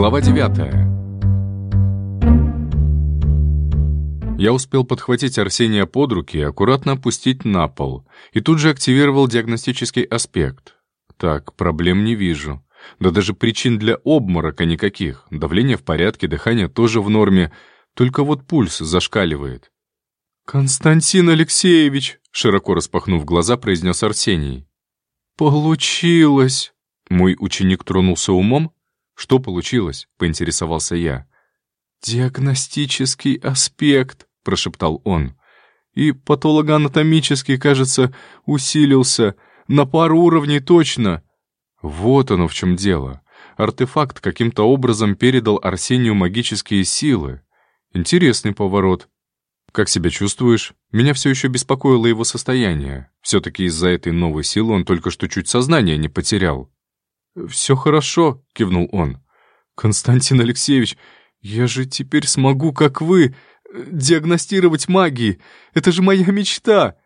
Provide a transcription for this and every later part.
Глава 9 Я успел подхватить Арсения под руки и аккуратно опустить на пол, и тут же активировал диагностический аспект. Так, проблем не вижу. Да даже причин для обморока никаких. Давление в порядке, дыхание тоже в норме, только вот пульс зашкаливает. «Константин Алексеевич!» — широко распахнув глаза, произнес Арсений. «Получилось!» Мой ученик тронулся умом. «Что получилось?» — поинтересовался я. «Диагностический аспект», — прошептал он. «И патологоанатомический, кажется, усилился. На пару уровней точно». Вот оно в чем дело. Артефакт каким-то образом передал Арсению магические силы. Интересный поворот. «Как себя чувствуешь?» Меня все еще беспокоило его состояние. Все-таки из-за этой новой силы он только что чуть сознание не потерял. «Все хорошо», — кивнул он. «Константин Алексеевич, я же теперь смогу, как вы, диагностировать магии. Это же моя мечта!»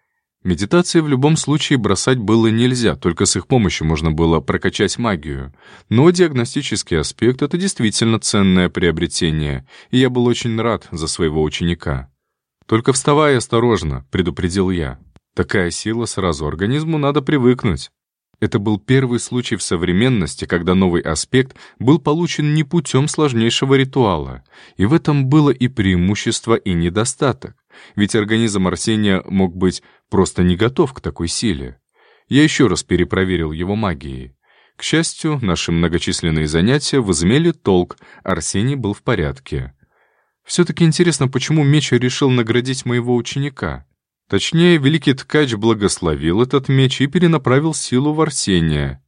Медитации в любом случае бросать было нельзя, только с их помощью можно было прокачать магию. Но диагностический аспект — это действительно ценное приобретение, и я был очень рад за своего ученика. «Только вставай осторожно», — предупредил я. «Такая сила сразу организму надо привыкнуть». Это был первый случай в современности, когда новый аспект был получен не путем сложнейшего ритуала. И в этом было и преимущество, и недостаток. Ведь организм Арсения мог быть просто не готов к такой силе. Я еще раз перепроверил его магией. К счастью, наши многочисленные занятия возымели толк, Арсений был в порядке. Все-таки интересно, почему меч решил наградить моего ученика. Точнее, великий ткач благословил этот меч и перенаправил силу в Арсения.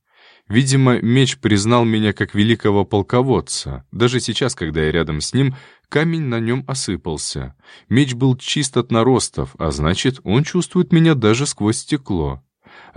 Видимо, меч признал меня как великого полководца. Даже сейчас, когда я рядом с ним, камень на нем осыпался. Меч был чист от наростов, а значит, он чувствует меня даже сквозь стекло.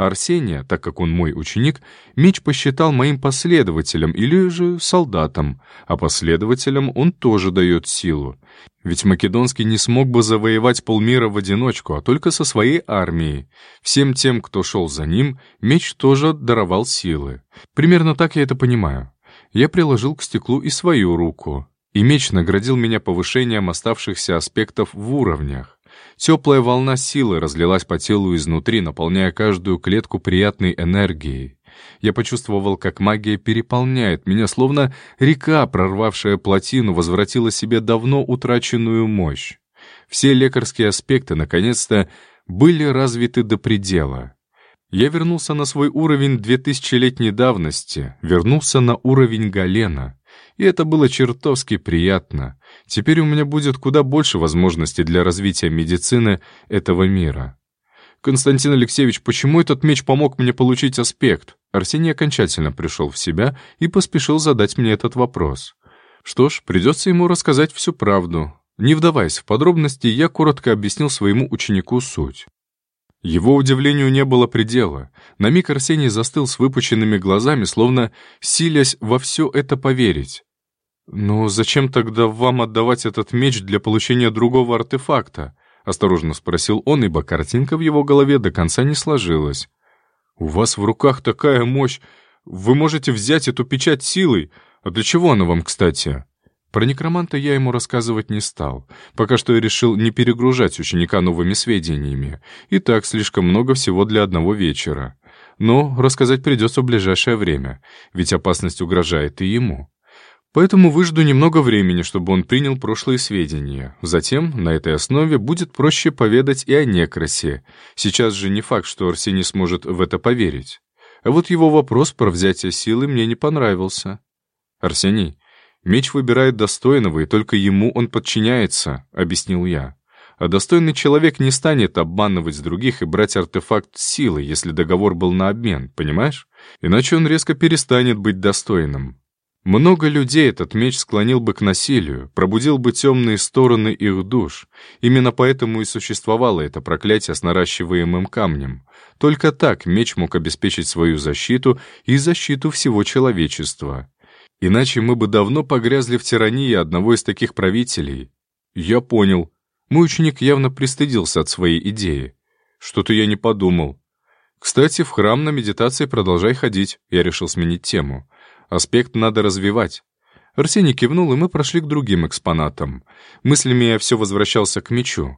Арсения, так как он мой ученик, меч посчитал моим последователем или же солдатом, а последователям он тоже дает силу. Ведь Македонский не смог бы завоевать полмира в одиночку, а только со своей армией. Всем тем, кто шел за ним, меч тоже даровал силы. Примерно так я это понимаю. Я приложил к стеклу и свою руку. И меч наградил меня повышением оставшихся аспектов в уровнях. Теплая волна силы разлилась по телу изнутри, наполняя каждую клетку приятной энергией. Я почувствовал, как магия переполняет меня, словно река, прорвавшая плотину, возвратила себе давно утраченную мощь. Все лекарские аспекты, наконец-то, были развиты до предела. Я вернулся на свой уровень двухтысячелетней давности, вернулся на уровень Галена — и это было чертовски приятно. Теперь у меня будет куда больше возможностей для развития медицины этого мира. «Константин Алексеевич, почему этот меч помог мне получить аспект?» Арсений окончательно пришел в себя и поспешил задать мне этот вопрос. Что ж, придется ему рассказать всю правду. Не вдаваясь в подробности, я коротко объяснил своему ученику суть. Его удивлению не было предела. На миг Арсений застыл с выпученными глазами, словно силясь во все это поверить. «Но зачем тогда вам отдавать этот меч для получения другого артефакта?» — осторожно спросил он, ибо картинка в его голове до конца не сложилась. «У вас в руках такая мощь! Вы можете взять эту печать силой! А для чего она вам, кстати?» Про некроманта я ему рассказывать не стал. Пока что я решил не перегружать ученика новыми сведениями. И так слишком много всего для одного вечера. Но рассказать придется в ближайшее время, ведь опасность угрожает и ему. Поэтому выжду немного времени, чтобы он принял прошлые сведения. Затем, на этой основе, будет проще поведать и о некрасе. Сейчас же не факт, что Арсений сможет в это поверить. А вот его вопрос про взятие силы мне не понравился. «Арсений, меч выбирает достойного, и только ему он подчиняется», — объяснил я. А достойный человек не станет обманывать других и брать артефакт силы, если договор был на обмен, понимаешь? Иначе он резко перестанет быть достойным. Много людей этот меч склонил бы к насилию, пробудил бы темные стороны их душ. Именно поэтому и существовало это проклятие с наращиваемым камнем. Только так меч мог обеспечить свою защиту и защиту всего человечества. Иначе мы бы давно погрязли в тирании одного из таких правителей. Я понял. Мой ученик явно пристыдился от своей идеи. Что-то я не подумал. Кстати, в храм на медитации продолжай ходить. Я решил сменить тему. Аспект надо развивать. Арсений кивнул, и мы прошли к другим экспонатам. Мыслями я все возвращался к мечу.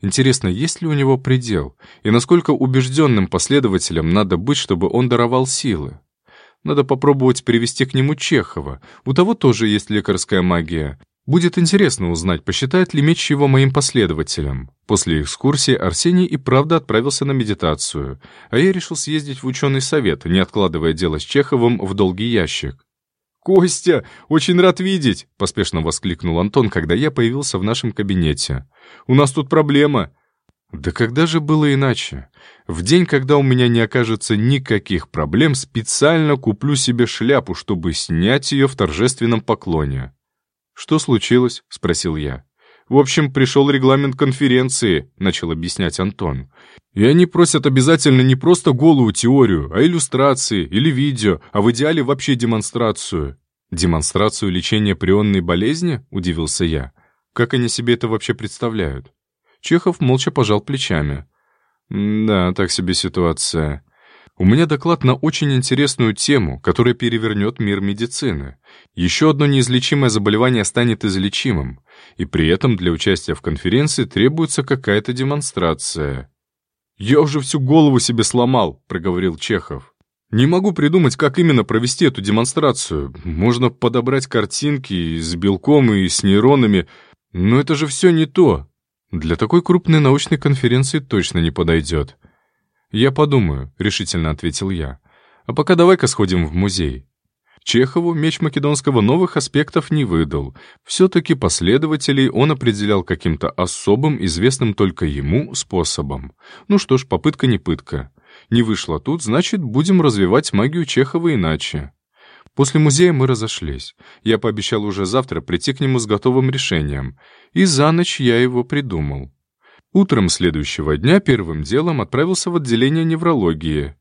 Интересно, есть ли у него предел? И насколько убежденным последователем надо быть, чтобы он даровал силы? Надо попробовать перевести к нему Чехова. У того тоже есть лекарская магия. Будет интересно узнать, посчитает ли меч его моим последователем. После экскурсии Арсений и правда отправился на медитацию, а я решил съездить в ученый совет, не откладывая дело с Чеховым в долгий ящик. «Костя, очень рад видеть!» — поспешно воскликнул Антон, когда я появился в нашем кабинете. «У нас тут проблема!» «Да когда же было иначе? В день, когда у меня не окажется никаких проблем, специально куплю себе шляпу, чтобы снять ее в торжественном поклоне». «Что случилось?» — спросил я. «В общем, пришел регламент конференции», — начал объяснять Антон. «И они просят обязательно не просто голую теорию, а иллюстрации или видео, а в идеале вообще демонстрацию». «Демонстрацию лечения прионной болезни?» — удивился я. «Как они себе это вообще представляют?» Чехов молча пожал плечами. «Да, так себе ситуация. У меня доклад на очень интересную тему, которая перевернет мир медицины. Еще одно неизлечимое заболевание станет излечимым, и при этом для участия в конференции требуется какая-то демонстрация. «Я уже всю голову себе сломал», — проговорил Чехов. «Не могу придумать, как именно провести эту демонстрацию. Можно подобрать картинки с белком и с нейронами, но это же все не то. Для такой крупной научной конференции точно не подойдет». «Я подумаю», — решительно ответил я. «А пока давай-ка сходим в музей». Чехову меч Македонского новых аспектов не выдал. Все-таки последователей он определял каким-то особым, известным только ему, способом. Ну что ж, попытка не пытка. Не вышло тут, значит, будем развивать магию Чехова иначе. После музея мы разошлись. Я пообещал уже завтра прийти к нему с готовым решением. И за ночь я его придумал. Утром следующего дня первым делом отправился в отделение неврологии.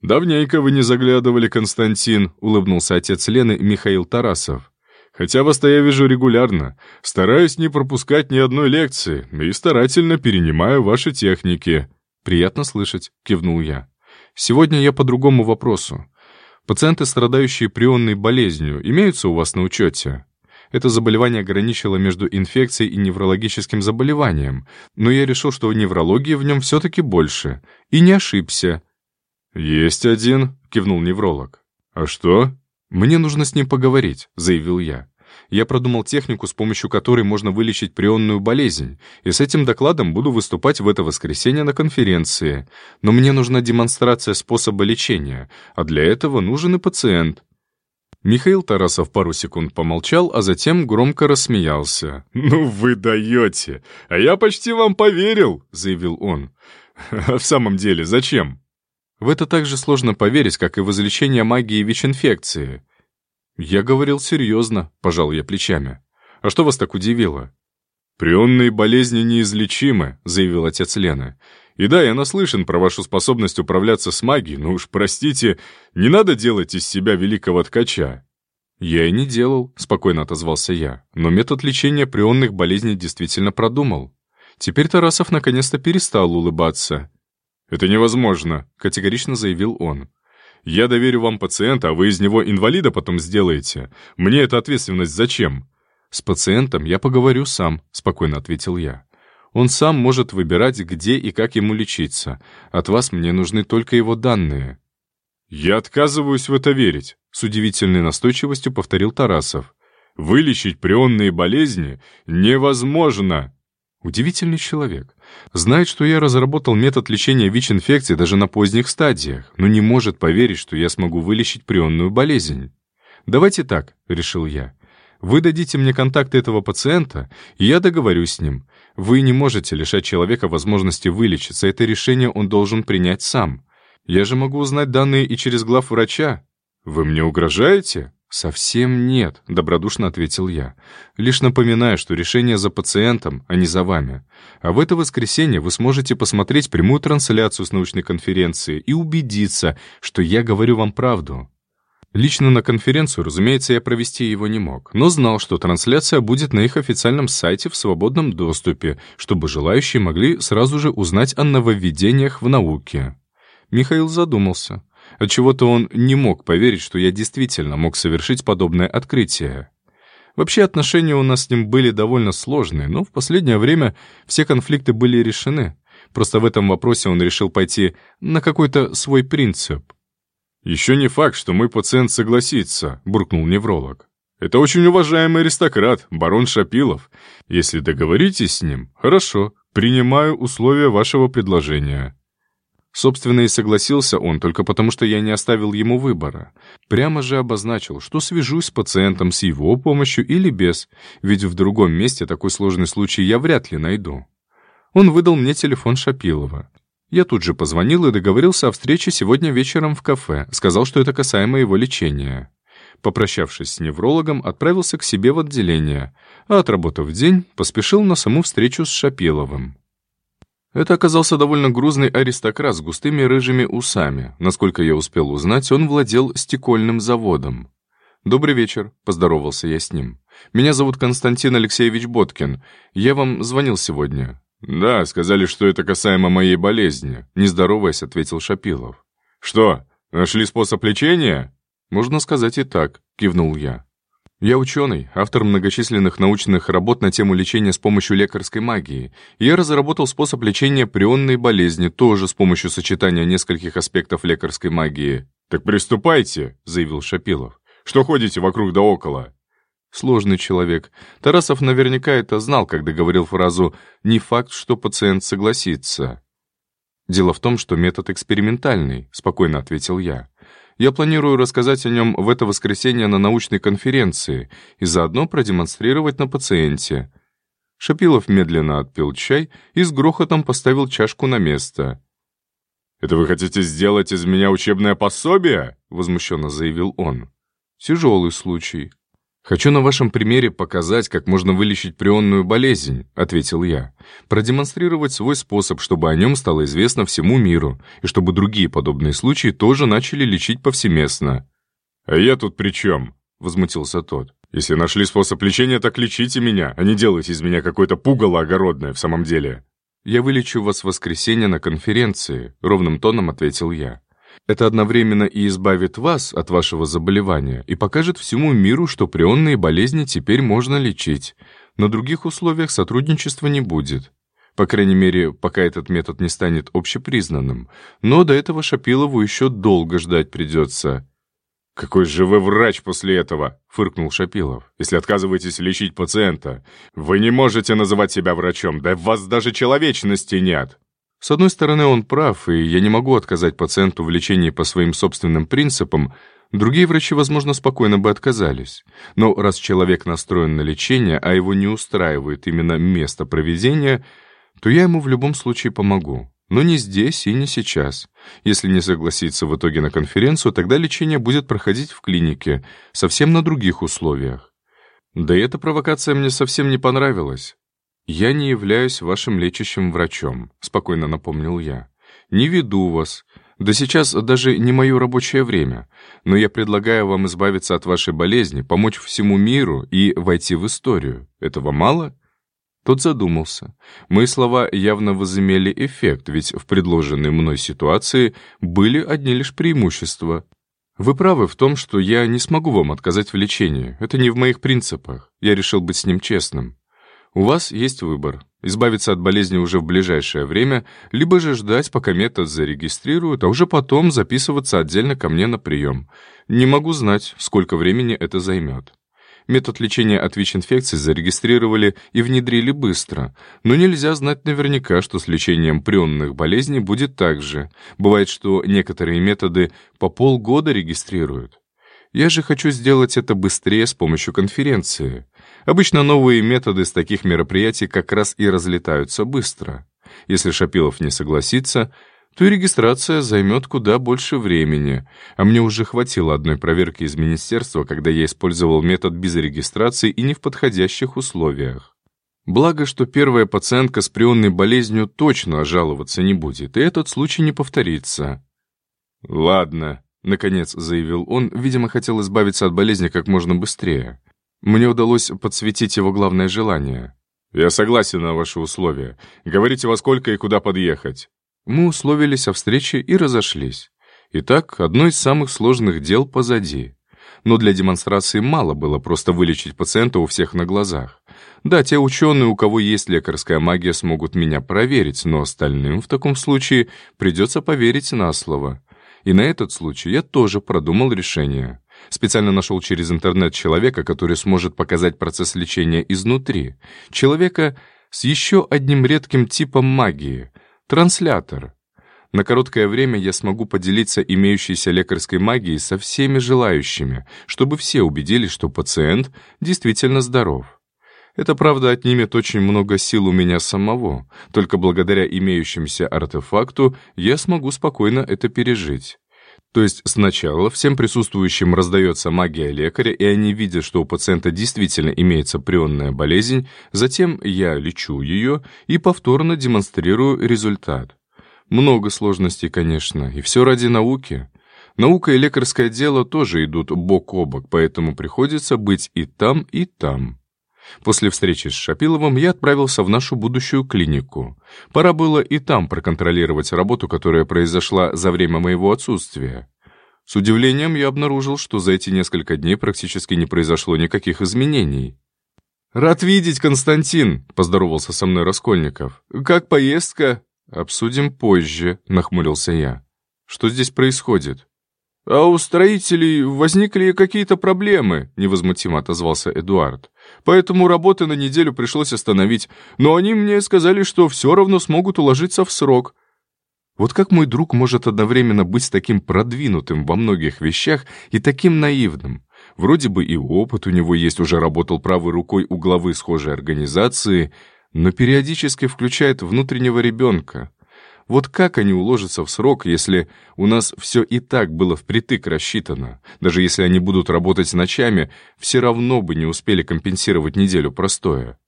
«Давненько вы не заглядывали, Константин», — улыбнулся отец Лены Михаил Тарасов. «Хотя вас-то я вижу регулярно. Стараюсь не пропускать ни одной лекции и старательно перенимаю ваши техники». «Приятно слышать», — кивнул я. «Сегодня я по другому вопросу. Пациенты, страдающие прионной болезнью, имеются у вас на учете?» Это заболевание граничило между инфекцией и неврологическим заболеванием, но я решил, что неврологии в нем все-таки больше. И не ошибся. «Есть один», — кивнул невролог. «А что?» «Мне нужно с ним поговорить», — заявил я. Я продумал технику, с помощью которой можно вылечить прионную болезнь, и с этим докладом буду выступать в это воскресенье на конференции. Но мне нужна демонстрация способа лечения, а для этого нужен и пациент. Михаил Тарасов пару секунд помолчал, а затем громко рассмеялся. «Ну вы даете! А я почти вам поверил!» — заявил он. «А в самом деле, зачем?» В это так же сложно поверить, как и в излечение магии ВИЧ-инфекции. «Я говорил серьезно», — пожал я плечами. «А что вас так удивило?» «Прионные болезни неизлечимы», — заявил отец Лены. И да, я наслышан про вашу способность управляться с магией, но уж простите, не надо делать из себя великого ткача». «Я и не делал», — спокойно отозвался я, но метод лечения прионных болезней действительно продумал. Теперь Тарасов наконец-то перестал улыбаться. «Это невозможно», — категорично заявил он. «Я доверю вам пациента, а вы из него инвалида потом сделаете. Мне эта ответственность зачем?» «С пациентом я поговорю сам», — спокойно ответил я. Он сам может выбирать, где и как ему лечиться. От вас мне нужны только его данные». «Я отказываюсь в это верить», — с удивительной настойчивостью повторил Тарасов. «Вылечить прионные болезни невозможно!» Удивительный человек. Знает, что я разработал метод лечения ВИЧ-инфекции даже на поздних стадиях, но не может поверить, что я смогу вылечить прионную болезнь. «Давайте так», — решил я. «Вы дадите мне контакты этого пациента, и я договорюсь с ним. Вы не можете лишать человека возможности вылечиться, это решение он должен принять сам. Я же могу узнать данные и через глав врача. Вы мне угрожаете? «Совсем нет», — добродушно ответил я. «Лишь напоминаю, что решение за пациентом, а не за вами. А в это воскресенье вы сможете посмотреть прямую трансляцию с научной конференции и убедиться, что я говорю вам правду. Лично на конференцию, разумеется, я провести его не мог, но знал, что трансляция будет на их официальном сайте в свободном доступе, чтобы желающие могли сразу же узнать о нововведениях в науке. Михаил задумался. Отчего-то он не мог поверить, что я действительно мог совершить подобное открытие. Вообще отношения у нас с ним были довольно сложные, но в последнее время все конфликты были решены. Просто в этом вопросе он решил пойти на какой-то свой принцип. «Еще не факт, что мой пациент согласится», — буркнул невролог. «Это очень уважаемый аристократ, барон Шапилов. Если договоритесь с ним, хорошо, принимаю условия вашего предложения». Собственно, и согласился он только потому, что я не оставил ему выбора. Прямо же обозначил, что свяжусь с пациентом с его помощью или без, ведь в другом месте такой сложный случай я вряд ли найду. Он выдал мне телефон Шапилова. Я тут же позвонил и договорился о встрече сегодня вечером в кафе, сказал, что это касаемо его лечения. Попрощавшись с неврологом, отправился к себе в отделение, а отработав день, поспешил на саму встречу с Шапиловым. Это оказался довольно грузный аристократ с густыми рыжими усами. Насколько я успел узнать, он владел стекольным заводом. «Добрый вечер», — поздоровался я с ним. «Меня зовут Константин Алексеевич Боткин. Я вам звонил сегодня. «Да, сказали, что это касаемо моей болезни», — не здороваясь, ответил Шапилов. «Что, нашли способ лечения?» «Можно сказать и так», — кивнул я. «Я ученый, автор многочисленных научных работ на тему лечения с помощью лекарской магии. Я разработал способ лечения прионной болезни, тоже с помощью сочетания нескольких аспектов лекарской магии». «Так приступайте», — заявил Шапилов. «Что ходите вокруг да около?» Сложный человек. Тарасов наверняка это знал, когда говорил фразу «не факт, что пациент согласится». «Дело в том, что метод экспериментальный», — спокойно ответил я. «Я планирую рассказать о нем в это воскресенье на научной конференции и заодно продемонстрировать на пациенте». Шапилов медленно отпил чай и с грохотом поставил чашку на место. «Это вы хотите сделать из меня учебное пособие?» — возмущенно заявил он. «Тяжелый случай», «Хочу на вашем примере показать, как можно вылечить прионную болезнь», — ответил я. «Продемонстрировать свой способ, чтобы о нем стало известно всему миру, и чтобы другие подобные случаи тоже начали лечить повсеместно». «А я тут при чем?» — возмутился тот. «Если нашли способ лечения, так лечите меня, а не делайте из меня какое-то пугало огородное в самом деле». «Я вылечу вас в воскресенье на конференции», — ровным тоном ответил я. Это одновременно и избавит вас от вашего заболевания и покажет всему миру, что прионные болезни теперь можно лечить. На других условиях сотрудничества не будет. По крайней мере, пока этот метод не станет общепризнанным. Но до этого Шапилову еще долго ждать придется. «Какой же вы врач после этого?» — фыркнул Шапилов. «Если отказываетесь лечить пациента, вы не можете называть себя врачом, да в вас даже человечности нет!» С одной стороны, он прав, и я не могу отказать пациенту в лечении по своим собственным принципам, другие врачи, возможно, спокойно бы отказались. Но раз человек настроен на лечение, а его не устраивает именно место проведения, то я ему в любом случае помогу. Но не здесь и не сейчас. Если не согласится в итоге на конференцию, тогда лечение будет проходить в клинике, совсем на других условиях. Да и эта провокация мне совсем не понравилась. «Я не являюсь вашим лечащим врачом», — спокойно напомнил я. «Не веду вас. Да сейчас даже не мое рабочее время. Но я предлагаю вам избавиться от вашей болезни, помочь всему миру и войти в историю. Этого мало?» Тот задумался. Мои слова явно возымели эффект, ведь в предложенной мной ситуации были одни лишь преимущества. Вы правы в том, что я не смогу вам отказать в лечении. Это не в моих принципах. Я решил быть с ним честным. У вас есть выбор – избавиться от болезни уже в ближайшее время, либо же ждать, пока метод зарегистрируют, а уже потом записываться отдельно ко мне на прием. Не могу знать, сколько времени это займет. Метод лечения от ВИЧ-инфекций зарегистрировали и внедрили быстро, но нельзя знать наверняка, что с лечением прионных болезней будет так же. Бывает, что некоторые методы по полгода регистрируют. Я же хочу сделать это быстрее с помощью конференции. Обычно новые методы с таких мероприятий как раз и разлетаются быстро. Если Шапилов не согласится, то и регистрация займет куда больше времени, а мне уже хватило одной проверки из министерства, когда я использовал метод без регистрации и не в подходящих условиях. Благо, что первая пациентка с прионной болезнью точно жаловаться не будет, и этот случай не повторится. «Ладно», — наконец заявил он, видимо, хотел избавиться от болезни как можно быстрее. Мне удалось подсветить его главное желание. «Я согласен на ваши условия. Говорите, во сколько и куда подъехать». Мы условились о встрече и разошлись. Итак, одно из самых сложных дел позади. Но для демонстрации мало было просто вылечить пациента у всех на глазах. Да, те ученые, у кого есть лекарская магия, смогут меня проверить, но остальным в таком случае придется поверить на слово. И на этот случай я тоже продумал решение. Специально нашел через интернет человека, который сможет показать процесс лечения изнутри. Человека с еще одним редким типом магии — транслятор. На короткое время я смогу поделиться имеющейся лекарской магией со всеми желающими, чтобы все убедились, что пациент действительно здоров. Это, правда, отнимет очень много сил у меня самого. Только благодаря имеющемуся артефакту я смогу спокойно это пережить. То есть сначала всем присутствующим раздается магия лекаря, и они видят, что у пациента действительно имеется прионная болезнь, затем я лечу ее и повторно демонстрирую результат. Много сложностей, конечно, и все ради науки. Наука и лекарское дело тоже идут бок о бок, поэтому приходится быть и там, и там. После встречи с Шапиловым я отправился в нашу будущую клинику. Пора было и там проконтролировать работу, которая произошла за время моего отсутствия. С удивлением я обнаружил, что за эти несколько дней практически не произошло никаких изменений. «Рад видеть, Константин!» — поздоровался со мной Раскольников. «Как поездка?» «Обсудим позже», — нахмурился я. «Что здесь происходит?» «А у строителей возникли какие-то проблемы», — невозмутимо отозвался Эдуард. «Поэтому работы на неделю пришлось остановить, но они мне сказали, что все равно смогут уложиться в срок». Вот как мой друг может одновременно быть таким продвинутым во многих вещах и таким наивным? Вроде бы и опыт у него есть, уже работал правой рукой у главы схожей организации, но периодически включает внутреннего ребенка. Вот как они уложатся в срок, если у нас все и так было впритык рассчитано? Даже если они будут работать ночами, все равно бы не успели компенсировать неделю простоя.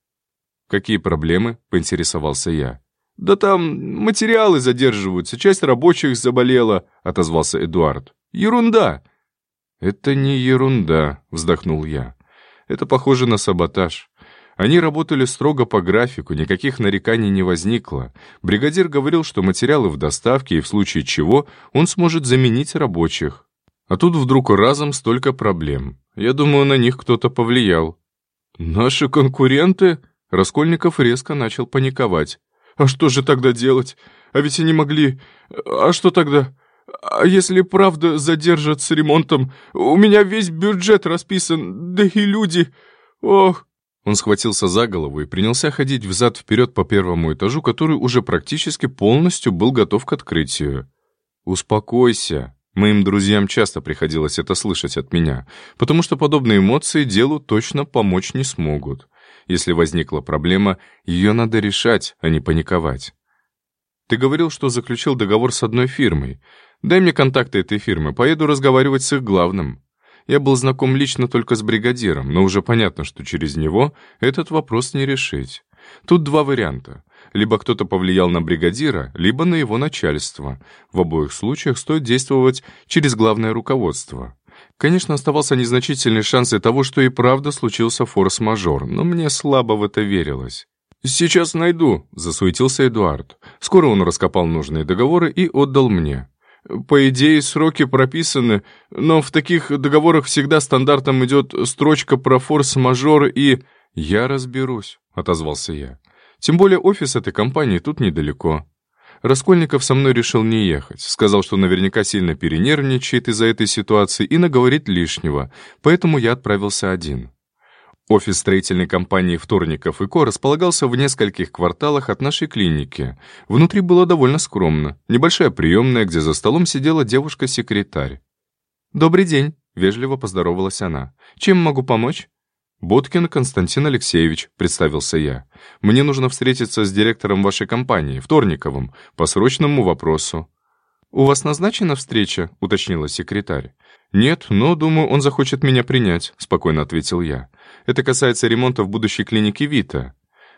«Какие проблемы?» — поинтересовался я. «Да там материалы задерживаются, часть рабочих заболела», — отозвался Эдуард. «Ерунда». «Это не ерунда», — вздохнул я. «Это похоже на саботаж. Они работали строго по графику, никаких нареканий не возникло. Бригадир говорил, что материалы в доставке, и в случае чего он сможет заменить рабочих. А тут вдруг разом столько проблем. Я думаю, на них кто-то повлиял. «Наши конкуренты?» Раскольников резко начал паниковать. «А что же тогда делать? А ведь они могли... А что тогда? А если правда задержат с ремонтом? У меня весь бюджет расписан, да и люди... Ох...» Он схватился за голову и принялся ходить взад-вперед по первому этажу, который уже практически полностью был готов к открытию. «Успокойся». Моим друзьям часто приходилось это слышать от меня, потому что подобные эмоции делу точно помочь не смогут. Если возникла проблема, ее надо решать, а не паниковать. Ты говорил, что заключил договор с одной фирмой. Дай мне контакты этой фирмы, поеду разговаривать с их главным. Я был знаком лично только с бригадиром, но уже понятно, что через него этот вопрос не решить. Тут два варианта. Либо кто-то повлиял на бригадира, либо на его начальство. В обоих случаях стоит действовать через главное руководство. Конечно, оставался незначительный шанс и того, что и правда случился форс-мажор, но мне слабо в это верилось. «Сейчас найду», — засуетился Эдуард. Скоро он раскопал нужные договоры и отдал мне. По идее, сроки прописаны, но в таких договорах всегда стандартом идет строчка про форс-мажор и... «Я разберусь», — отозвался я. «Тем более офис этой компании тут недалеко». Раскольников со мной решил не ехать. Сказал, что наверняка сильно перенервничает из-за этой ситуации и наговорит лишнего, поэтому я отправился один. Офис строительной компании «Вторников и Ко» располагался в нескольких кварталах от нашей клиники. Внутри было довольно скромно. Небольшая приемная, где за столом сидела девушка-секретарь. «Добрый день», — вежливо поздоровалась она. «Чем могу помочь?» «Боткин Константин Алексеевич», — представился я. «Мне нужно встретиться с директором вашей компании, Вторниковым, по срочному вопросу». «У вас назначена встреча?» — уточнила секретарь. «Нет, но, думаю, он захочет меня принять», — спокойно ответил я. «Это касается ремонта в будущей клинике Вита».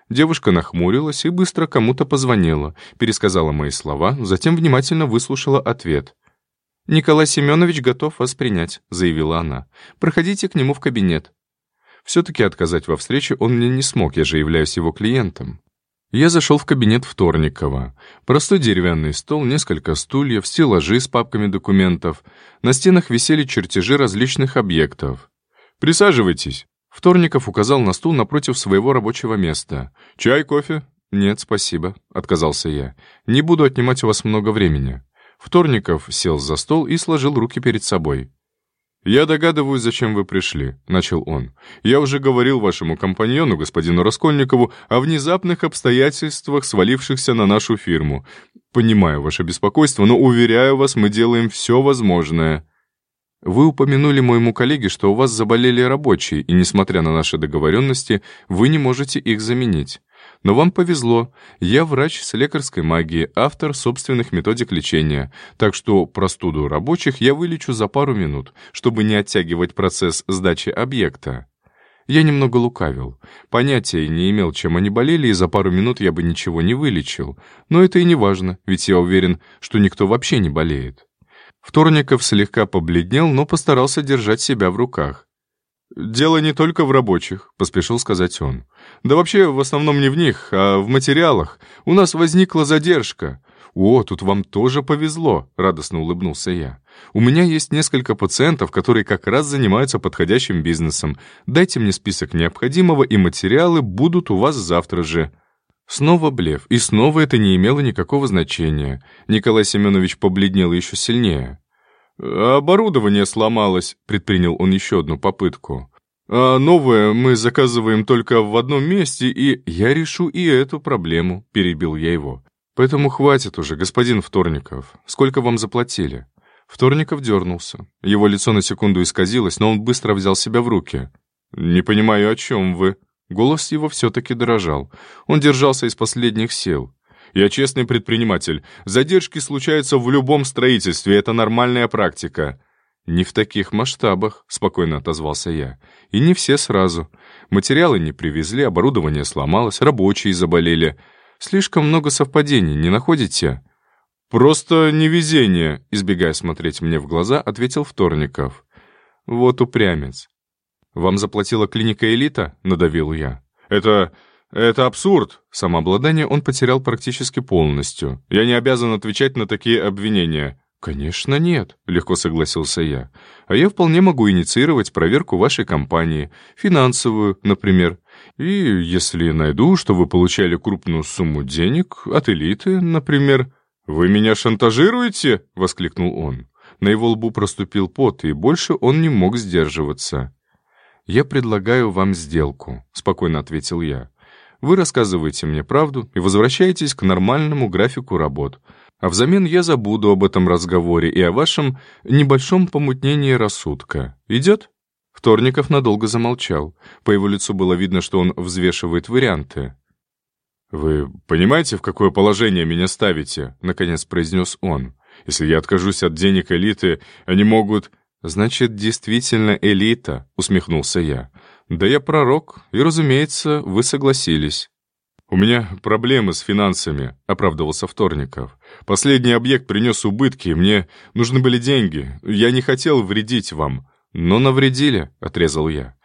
Девушка нахмурилась и быстро кому-то позвонила, пересказала мои слова, затем внимательно выслушала ответ. «Николай Семенович готов вас принять», — заявила она. «Проходите к нему в кабинет». Все-таки отказать во встрече он мне не смог, я же являюсь его клиентом. Я зашел в кабинет Вторникова. Простой деревянный стол, несколько стульев, стеллажи с папками документов. На стенах висели чертежи различных объектов. «Присаживайтесь». Вторников указал на стул напротив своего рабочего места. «Чай, кофе?» «Нет, спасибо», — отказался я. «Не буду отнимать у вас много времени». Вторников сел за стол и сложил руки перед собой. «Я догадываюсь, зачем вы пришли», — начал он. «Я уже говорил вашему компаньону, господину Раскольникову, о внезапных обстоятельствах, свалившихся на нашу фирму. Понимаю ваше беспокойство, но, уверяю вас, мы делаем все возможное». «Вы упомянули моему коллеге, что у вас заболели рабочие, и, несмотря на наши договоренности, вы не можете их заменить. Но вам повезло. Я врач с лекарской магией, автор собственных методик лечения. Так что простуду рабочих я вылечу за пару минут, чтобы не оттягивать процесс сдачи объекта. Я немного лукавил. Понятия не имел, чем они болели, и за пару минут я бы ничего не вылечил. Но это и не важно, ведь я уверен, что никто вообще не болеет. Вторников слегка побледнел, но постарался держать себя в руках. «Дело не только в рабочих», — поспешил сказать он. «Да вообще в основном не в них, а в материалах. У нас возникла задержка». «О, тут вам тоже повезло», — радостно улыбнулся я. «У меня есть несколько пациентов, которые как раз занимаются подходящим бизнесом. Дайте мне список необходимого, и материалы будут у вас завтра же». Снова блеф, и снова это не имело никакого значения. Николай Семенович побледнел еще сильнее. «Оборудование сломалось», — предпринял он еще одну попытку. «А новое мы заказываем только в одном месте, и я решу и эту проблему», — перебил я его. «Поэтому хватит уже, господин Вторников. Сколько вам заплатили?» Вторников дернулся. Его лицо на секунду исказилось, но он быстро взял себя в руки. «Не понимаю, о чем вы?» Голос его все-таки дрожал. Он держался из последних сил. Я честный предприниматель. Задержки случаются в любом строительстве, это нормальная практика». «Не в таких масштабах», — спокойно отозвался я. «И не все сразу. Материалы не привезли, оборудование сломалось, рабочие заболели. Слишком много совпадений, не находите?» «Просто невезение», — избегая смотреть мне в глаза, ответил Вторников. «Вот упрямец». «Вам заплатила клиника «Элита»?» — надавил я. «Это... «Это абсурд!» Самообладание он потерял практически полностью. «Я не обязан отвечать на такие обвинения». «Конечно нет», — легко согласился я. «А я вполне могу инициировать проверку вашей компании, финансовую, например. И если найду, что вы получали крупную сумму денег от элиты, например...» «Вы меня шантажируете?» — воскликнул он. На его лбу проступил пот, и больше он не мог сдерживаться. «Я предлагаю вам сделку», — спокойно ответил я. Вы рассказываете мне правду и возвращаетесь к нормальному графику работ. А взамен я забуду об этом разговоре и о вашем небольшом помутнении рассудка. Идет?» Вторников надолго замолчал. По его лицу было видно, что он взвешивает варианты. «Вы понимаете, в какое положение меня ставите?» — наконец произнес он. «Если я откажусь от денег элиты, они могут...» «Значит, действительно элита», — усмехнулся я. «Да я пророк, и, разумеется, вы согласились». «У меня проблемы с финансами», — оправдывался Вторников. «Последний объект принес убытки, мне нужны были деньги. Я не хотел вредить вам». «Но навредили», — отрезал я.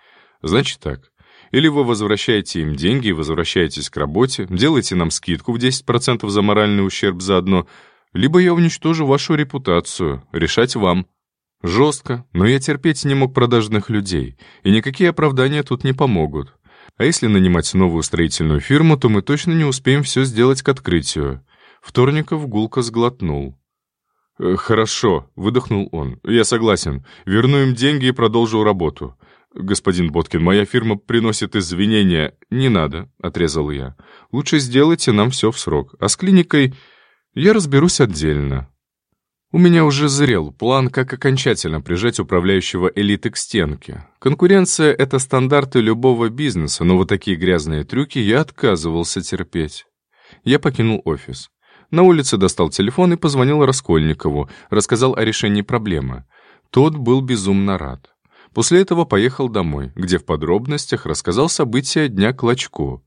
«Значит так. Или вы возвращаете им деньги и возвращаетесь к работе, делаете нам скидку в 10% за моральный ущерб заодно, либо я уничтожу вашу репутацию. Решать вам». Жестко, но я терпеть не мог продажных людей, и никакие оправдания тут не помогут. А если нанимать новую строительную фирму, то мы точно не успеем все сделать к открытию. Вторников гулко сглотнул. «Э, «Хорошо», — выдохнул он. «Я согласен. Верну им деньги и продолжу работу. «Господин Боткин, моя фирма приносит извинения». «Не надо», — отрезал я. «Лучше сделайте нам все в срок. А с клиникой я разберусь отдельно». У меня уже зрел план, как окончательно прижать управляющего элиты к стенке. Конкуренция — это стандарты любого бизнеса, но вот такие грязные трюки я отказывался терпеть. Я покинул офис. На улице достал телефон и позвонил Раскольникову, рассказал о решении проблемы. Тот был безумно рад. После этого поехал домой, где в подробностях рассказал события дня Клочко.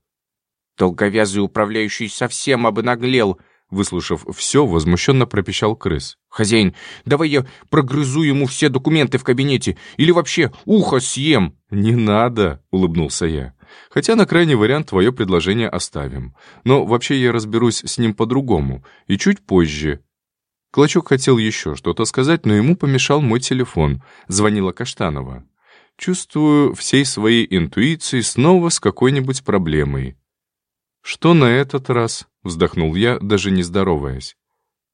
«Долговязый управляющий совсем обнаглел», Выслушав все, возмущенно пропищал крыс. «Хозяин, давай я прогрызу ему все документы в кабинете или вообще ухо съем!» «Не надо!» — улыбнулся я. Хотя на крайний вариант твое предложение оставим. Но вообще я разберусь с ним по-другому, и чуть позже. Клочок хотел еще что-то сказать, но ему помешал мой телефон. Звонила Каштанова. Чувствую всей своей интуицией снова с какой-нибудь проблемой. «Что на этот раз?» — вздохнул я, даже не здороваясь.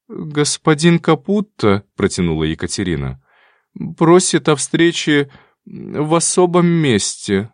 «Господин Капутто», — протянула Екатерина, — «просит о встрече в особом месте».